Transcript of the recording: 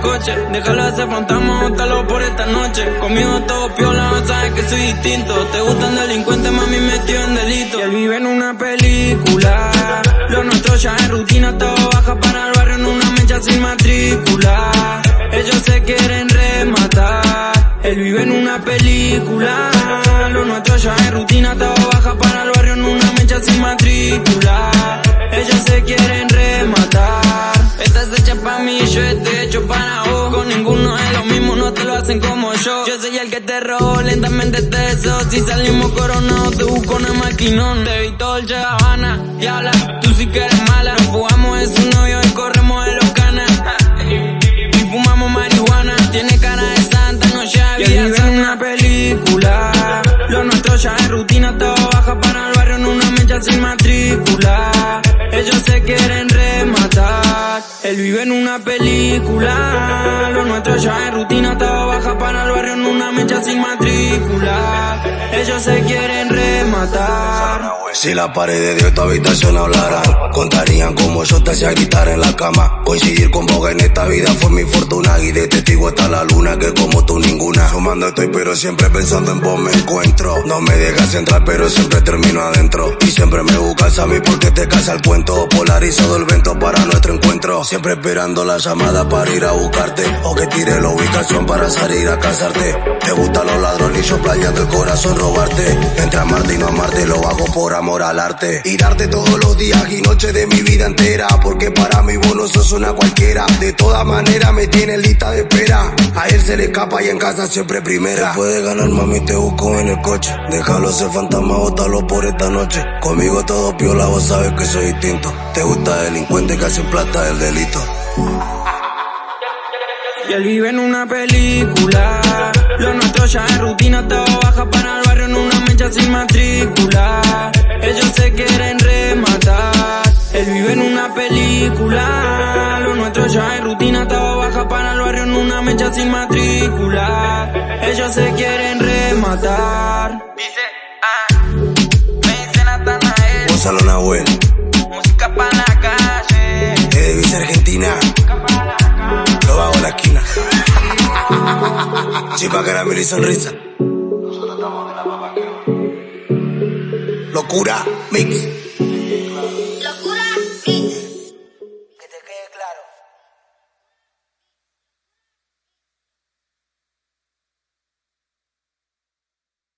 coche. Déjalo hacer fantasma, bótalo por esta noche. Conmigo todo piola, sabes que soy distinto. Te gustan delincuentes, mami, metido en delito. Y él vive en una película. Lo nuestro ya es rutina, todo baja para el barrio en una mecha sin matrícula. Ellos se quieren rematar. Él vive en una película. Lo nuestro ya es rutina, todo baja para pa' mí, yo estoy hecho para vos. Con ninguno es lo mismo, no te lo hacen como yo. Yo soy el que te robó, lentamente te deseo. Si salimos coronados, te busco el maquinón. Te vi todo el Habana y habla, tú sí que eres mala. Nos fugamos de su novio y corremos de los canas. Y fumamos marihuana, tiene cara de santa, no ya vida en una película. Lo nuestro ya es rutina, todo baja para el barrio en una mecha sin matrícula. Vive en una película. Lo nuestro ya es rutina, todo baja para el barrio en una mecha sin matrícula. Ellos se quieren rematar. Si la pared de tu habitación hablaran, contarían cómo yo te hacía gritar en la cama. Coincidir con vos en esta vida fue mi fortuna y de testigo está la luna que como tú ninguna. Sumando estoy pero siempre pensando en vos me encuentro. No me dejas entrar pero siempre termino adentro. Y siempre me buscas a mí porque te casa el cuento. Polarizado el vento para nuestro encuentro. Siempre esperando la llamada para ir a buscarte. O que tire la ubicación para salir a casarte. Te gustan los ladrones y yo planeando el corazón robarte. Entre amarte amarte lo hago por amor al arte. Y darte todos los días y noches de mi vida entera. Porque para mí vos no sos una cualquiera. De todas maneras me tiene lista de espera. A él se le escapa y en casa siempre primera. Puede ganar mami, te busco en el coche. Déjalo ser fantasma, bótalo por esta noche. Conmigo todo piola, vos sabes que soy distinto. Te gusta delincuente que hacen plata del delito. Y él vive en una película. Lo nuestro ya es rutina, todo baja para sin matrícula. Ellos se quieren rematar. Él vive en una película. Lo nuestro ya es rutina, todo baja para el barrio en una mecha sin matrícula. Ellos se quieren rematar. Dice, ah, me dice Natanael, Gonzalo Nahuel, música pa' la calle. de Visa Argentina. Lo hago en la esquina. Chipa, caramelo y sonrisa. Locura, mix.